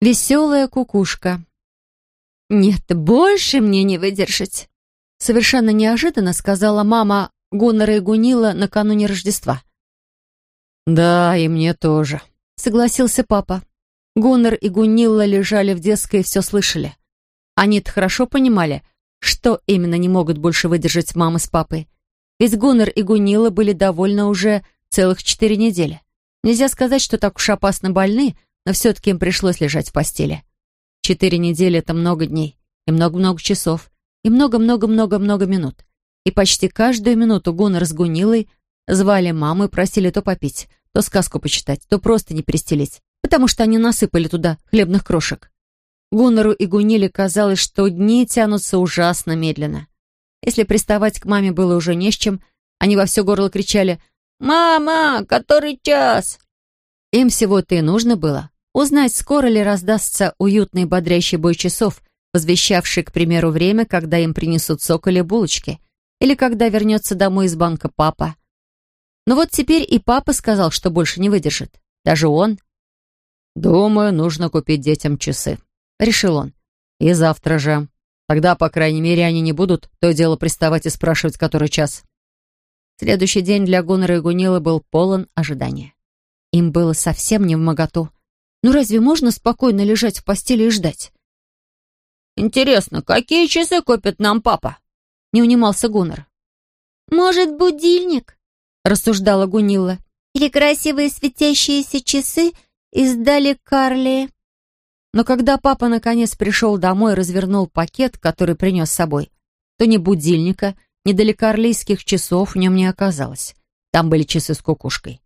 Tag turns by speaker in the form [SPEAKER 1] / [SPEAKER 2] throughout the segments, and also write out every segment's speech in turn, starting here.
[SPEAKER 1] Веселая кукушка. «Нет, больше мне не выдержать!» Совершенно неожиданно сказала мама Гуннера и Гунила накануне Рождества.
[SPEAKER 2] «Да, и мне тоже», —
[SPEAKER 1] согласился папа. Гуннер и Гунилла лежали в детской и все слышали. Они-то хорошо понимали, что именно не могут больше выдержать мама с папой. Ведь Гуннер и Гунилла были довольно уже целых четыре недели. Нельзя сказать, что так уж опасно больны, но все-таки им пришлось лежать в постели. Четыре недели — это много дней, и много-много часов, и много-много-много-много минут. И почти каждую минуту Гуннер с Гунилой звали маму и просили то попить, то сказку почитать, то просто не перестелить, потому что они насыпали туда хлебных крошек. Гуннеру и Гуниле казалось, что дни тянутся ужасно медленно. Если приставать к маме было уже не с чем, они во все горло кричали «Мама, который час?» Им всего-то и нужно было узнать, скоро ли раздастся уютный бодрящий бой часов, возвещавший, к примеру, время, когда им принесут сок или булочки, или когда вернется домой из банка папа. Но вот теперь и папа сказал, что больше не выдержит. Даже он.
[SPEAKER 2] «Думаю, нужно купить детям часы», — решил он. «И завтра же. Тогда, по крайней мере, они не будут то дело приставать и спрашивать, который час».
[SPEAKER 1] Следующий день для Гуннера и Гунилы был полон ожидания. Им было совсем не в моготу. Ну разве можно спокойно лежать в постели и ждать?
[SPEAKER 3] «Интересно, какие часы купит нам папа?» — не унимался Гуннер.
[SPEAKER 4] «Может, будильник?» — рассуждала Гунилла. «Или красивые светящиеся часы издали Карли?»
[SPEAKER 1] Но когда папа наконец пришел домой и развернул пакет, который принес с собой, то ни будильника, ни далекоорлийских часов в нем не оказалось. Там были часы с кукушкой.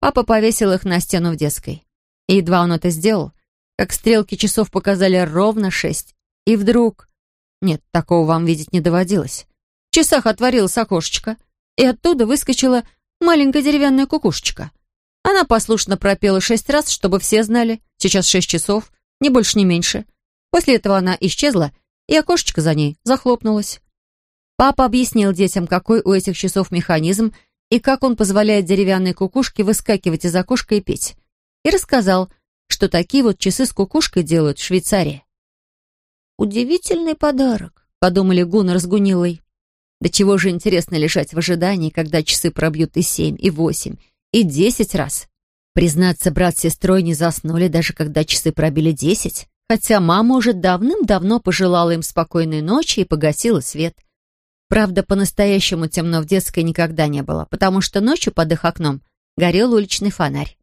[SPEAKER 1] Папа повесил их на стену в детской. И едва он это сделал, как стрелки часов показали ровно шесть. И вдруг... Нет, такого вам видеть не доводилось. В часах отворилось окошечко, и оттуда выскочила маленькая деревянная кукушечка. Она послушно пропела шесть раз, чтобы все знали. Сейчас шесть часов, ни больше, ни меньше. После этого она исчезла, и окошечко за ней захлопнулось. Папа объяснил детям, какой у этих часов механизм и как он позволяет деревянной кукушке выскакивать из окошка и петь. И рассказал, что такие вот часы с кукушкой делают в Швейцарии. «Удивительный подарок», — подумали Гуннер с Гунилой. «Да чего же интересно лежать в ожидании, когда часы пробьют и семь, и восемь, и десять раз?» Признаться, брат с сестрой не заснули, даже когда часы пробили десять, хотя мама уже давным-давно пожелала им спокойной ночи и погасила свет — Правда, по-настоящему темно в детской никогда не было, потому что ночью под их окном горел уличный фонарь.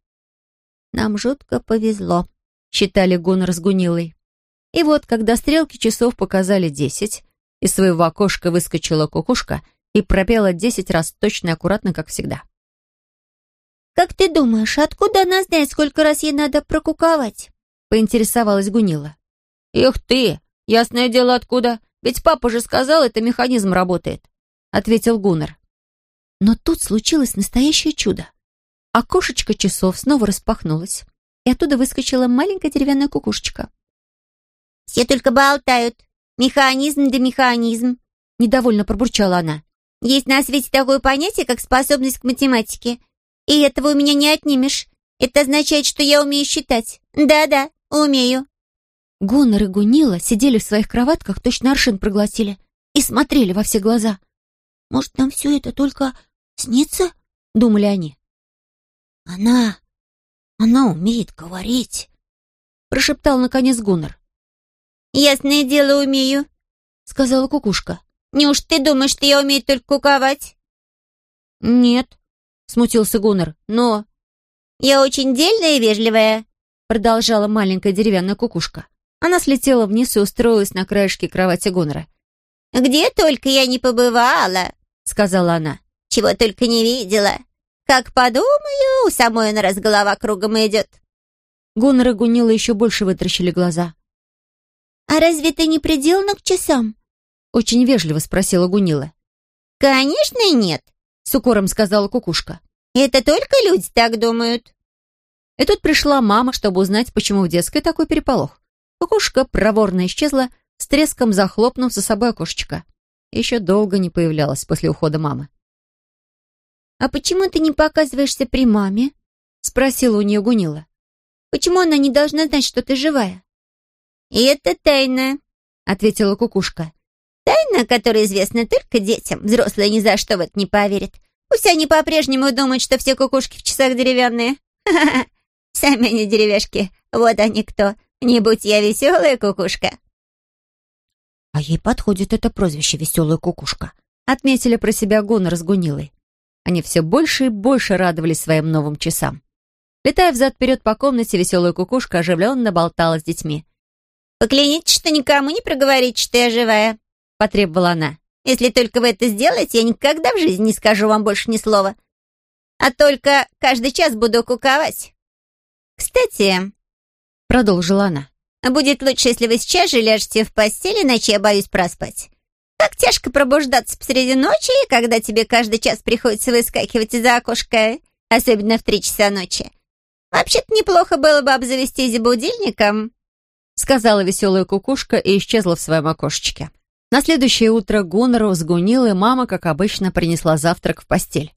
[SPEAKER 1] «Нам жутко повезло», — считали Гуннер с Гунилой. И вот, когда стрелки часов показали десять, из своего окошка выскочила кукушка и пропела десять раз точно и аккуратно, как всегда.
[SPEAKER 4] «Как ты думаешь, откуда она знает, сколько раз ей надо прокуковать?»
[SPEAKER 1] — поинтересовалась Гунила.
[SPEAKER 3] «Эх ты! Ясное дело, откуда? Ведь папа же сказал, это механизм работает», — ответил Гуннер.
[SPEAKER 1] Но тут случилось настоящее чудо. Окошечко часов снова распахнулось, и оттуда выскочила маленькая деревянная кукушечка.
[SPEAKER 4] «Все только болтают. Механизм да механизм», — недовольно пробурчала она. «Есть на свете такое понятие, как способность к математике. И этого у меня не отнимешь. Это означает, что я умею считать. Да-да, умею».
[SPEAKER 1] Гонор и Гунила сидели в своих кроватках, точно аршин проглотили, и смотрели во все глаза.
[SPEAKER 4] «Может, нам все это только снится?» — думали они.
[SPEAKER 3] «Она... она умеет говорить», — прошептал наконец Гуннер.
[SPEAKER 4] «Ясное дело, умею», — сказала кукушка. «Неужто ты думаешь, что я умею только куковать?»
[SPEAKER 1] «Нет», — смутился Гуннер, — «но...»
[SPEAKER 4] «Я очень дельная и вежливая», — продолжала маленькая деревянная кукушка.
[SPEAKER 1] Она слетела вниз и устроилась на краешке кровати Гуннера.
[SPEAKER 4] «Где только я не побывала», — сказала она. «Чего только не видела. Как подумаю, у самой на раз голова кругом идет».
[SPEAKER 1] Гуннер и Гунила еще больше вытращили глаза.
[SPEAKER 4] «А разве ты не приделана к часам?»
[SPEAKER 1] — очень вежливо спросила Гунила.
[SPEAKER 4] «Конечно нет», — с укором сказала кукушка. «Это только люди так думают».
[SPEAKER 1] И тут пришла мама, чтобы узнать, почему в детской такой переполох. Кукушка проворно исчезла, с треском захлопнув за собой окошечко. Еще долго не появлялась после ухода мамы.
[SPEAKER 4] «А почему ты не показываешься при маме?» — спросила у нее Гунила. Почему она не должна знать, что ты живая?» «И это тайна», — ответила кукушка. «Тайна, которая известна только детям. Взрослые ни за что в это не поверят. Пусть они по-прежнему думают, что все кукушки в часах деревянные. Ха-ха-ха. Сами они деревяшки. Вот они кто. Не будь я веселая кукушка».
[SPEAKER 1] «А ей подходит это прозвище «веселая кукушка», — отметили про себя Гонор с Гунилой. Они все больше и больше радовались своим новым часам. Летая взад-вперед по комнате, веселая кукушка оживленно болтала с детьми.
[SPEAKER 4] «Поклянитесь, что никому не проговорите, что я живая», — потребовала она. «Если только вы это сделаете, я никогда в жизни не скажу вам больше ни слова. А только каждый час буду куковать. Кстати, — продолжила она, — будет лучше, если вы сейчас же ляжете в постель, иначе я боюсь проспать. Так тяжко пробуждаться посреди ночи, когда тебе каждый час приходится выскакивать из-за окошка, особенно в три часа ночи. Вообще-то неплохо было бы обзавестись будильником», — сказала веселая кукушка и исчезла в своем окошечке.
[SPEAKER 1] На следующее утро Гуннеру сгунил, и мама, как обычно, принесла завтрак в постель.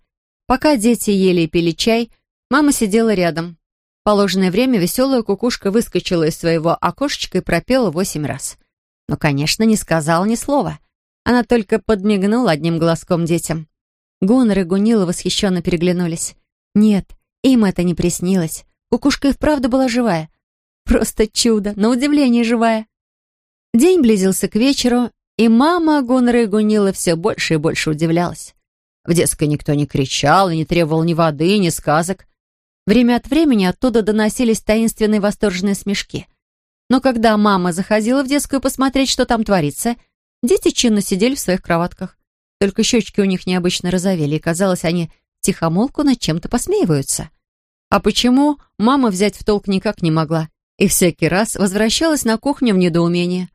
[SPEAKER 1] Пока дети ели и пили чай, мама сидела рядом. В положенное время веселая кукушка выскочила из своего окошечка и пропела восемь раз. Но, конечно, не сказала ни слова — она только подмигнула одним глазком детям. Гуннер и Гунила восхищенно переглянулись. Нет, им это не приснилось. Кукушка и вправду была живая. Просто чудо, на удивление живая. День близился к вечеру, и мама Гуннера и Гунила все больше и больше удивлялась. В детской никто не кричал и не требовал ни воды, ни сказок. Время от времени оттуда доносились таинственные восторженные смешки. Но когда мама заходила в детскую посмотреть, что там творится, Дети чинно сидели в своих кроватках. Только щечки у них необычно розовели, и казалось, они тихомолку над чем-то посмеиваются. А почему, мама взять в толк никак не могла, и всякий раз возвращалась на кухню в недоумении.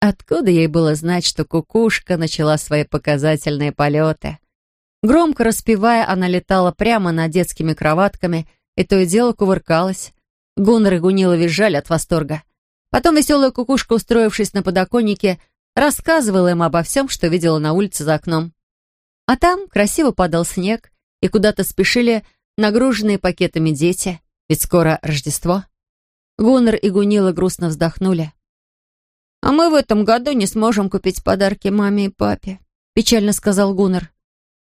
[SPEAKER 1] Откуда ей было знать, что кукушка начала свои показательные полеты? Громко распевая, она летала прямо над детскими кроватками, и то и дело кувыркалась. Гуннер и Гунила визжали от восторга. Потом веселая кукушка, устроившись на подоконнике, рассказывала им обо всем, что видела на улице за окном. А там красиво падал снег, и куда-то спешили нагруженные пакетами дети, ведь скоро Рождество. Гуннер и Гунила грустно вздохнули. «А мы в этом году не сможем купить подарки маме и папе», — печально сказал Гуннер.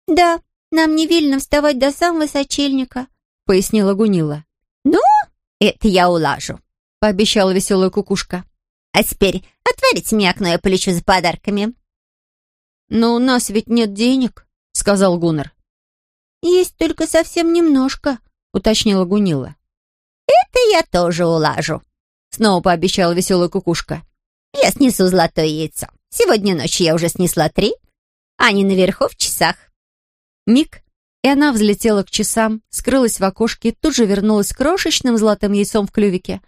[SPEAKER 4] «Да, нам не велено вставать до самого сочельника», — пояснила Гунила. «Ну, это я улажу», — пообещала веселая кукушка. А теперь отворите мне окно, я полечу за подарками».
[SPEAKER 1] «Но у нас ведь нет денег», — сказал Гуннер.
[SPEAKER 4] «Есть только совсем немножко», — уточнила Гунила. «Это я тоже улажу», — снова пообещала веселая кукушка. «Я снесу золотое яйцо. Сегодня ночью я уже снесла три, а не наверху в часах».
[SPEAKER 1] Миг, и она взлетела к часам, скрылась в окошке и тут же вернулась с крошечным золотым яйцом в клювике.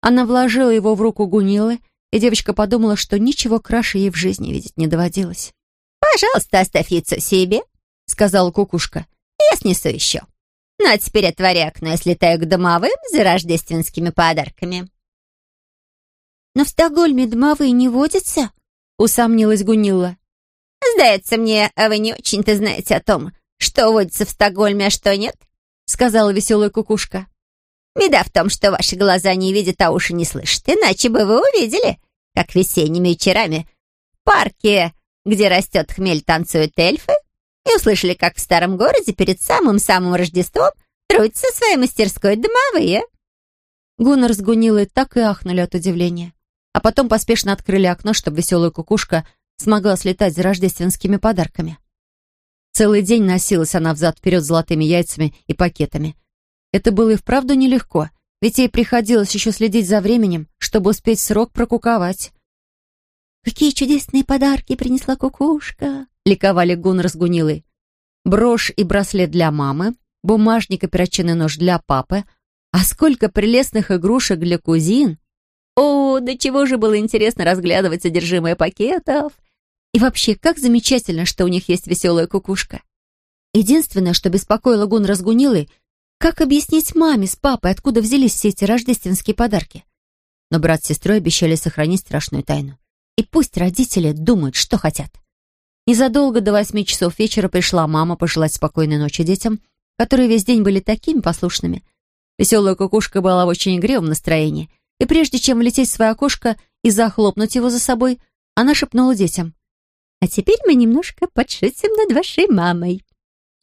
[SPEAKER 1] Она вложила его в руку Гунилы, и девочка подумала, что ничего краше ей в жизни видеть не доводилось.
[SPEAKER 4] «Пожалуйста, оставь яйцо себе», — сказала кукушка. «Я снесу еще. Ну, а теперь отвори окно, я слетаю к домовым за рождественскими подарками».
[SPEAKER 1] «Но в Стокгольме домовые не водятся?» — усомнилась Гунилла.
[SPEAKER 4] «Сдается мне, а вы не очень-то знаете о том, что водится в Стокгольме, а что нет», — сказала веселая кукушка. Беда в том, что ваши глаза не видят, а уши не слышат. Иначе бы вы увидели, как весенними вечерами в парке, где растет хмель, танцуют эльфы, и услышали, как в старом городе перед самым-самым Рождеством трудятся своей мастерской домовые».
[SPEAKER 1] Гуннар с Гунилой так и ахнули от удивления. А потом поспешно открыли окно, чтобы веселая кукушка смогла слетать за рождественскими подарками. Целый день носилась она взад-вперед золотыми яйцами и пакетами — это было и вправду нелегко, ведь ей приходилось еще следить за временем, чтобы успеть срок прокуковать.
[SPEAKER 4] «Какие чудесные подарки принесла кукушка!»
[SPEAKER 1] — ликовали Гуннер с Гунилой. Брошь и браслет для мамы, бумажник и перочинный нож для папы, а сколько прелестных игрушек для кузин! О, до чего же было интересно разглядывать содержимое пакетов! И вообще, как замечательно, что у них есть веселая кукушка. Единственное, что беспокоило Гуннера с как объяснить маме с папой, откуда взялись все эти рождественские подарки? Но брат с сестрой обещали сохранить страшную тайну. И пусть родители думают, что хотят. Незадолго до восьми часов вечера пришла мама пожелать спокойной ночи детям, которые весь день были такими послушными. Веселая кукушка была в очень игривом настроении, и прежде чем влететь в свое окошко и захлопнуть его за собой, она шепнула детям.
[SPEAKER 3] «А теперь мы немножко подшутим над вашей мамой».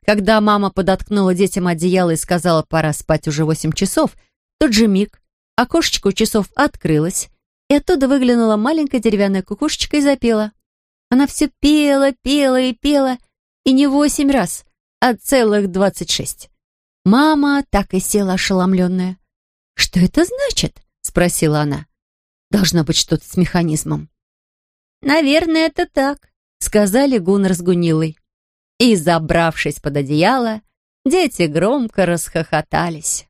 [SPEAKER 1] Когда мама подоткнула детям одеяло и сказала, пора спать уже восемь часов, тот же миг окошечко у часов открылось, и оттуда выглянула маленькая деревянная кукушечка и запела. Она все пела, пела и пела, и не восемь раз, а целых двадцать шесть. Мама так и села ошеломленная. «Что это значит?» — спросила она. «Должно быть что-то с механизмом».
[SPEAKER 3] «Наверное, это так», —
[SPEAKER 1] сказали Гуннер с Гунилой. И, забравшись под одеяло, дети громко расхохотались.